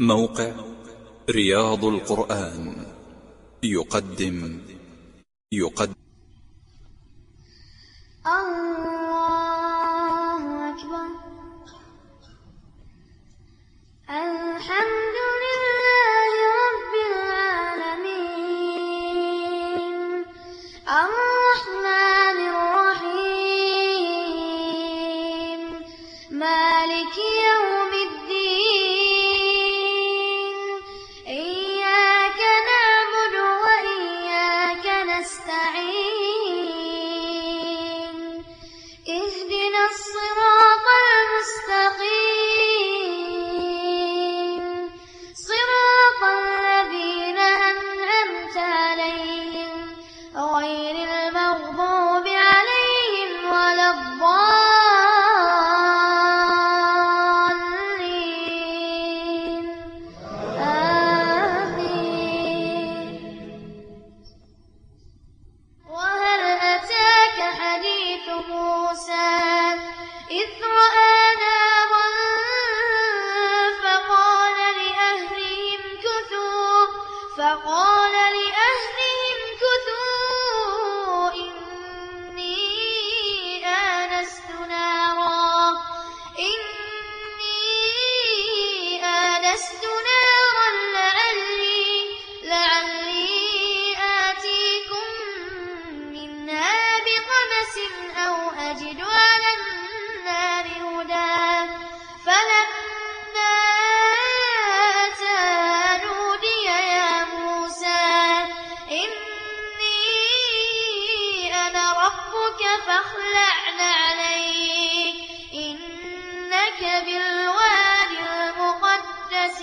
موقع رياض القرآن. يقدم. يقدم. الله أكبر. الحمد لله رب العالمين. الرحمن الرحيم. مالك موسى إذ رأى نارا فقال لأهلهم كثوا فقال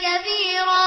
كبيرا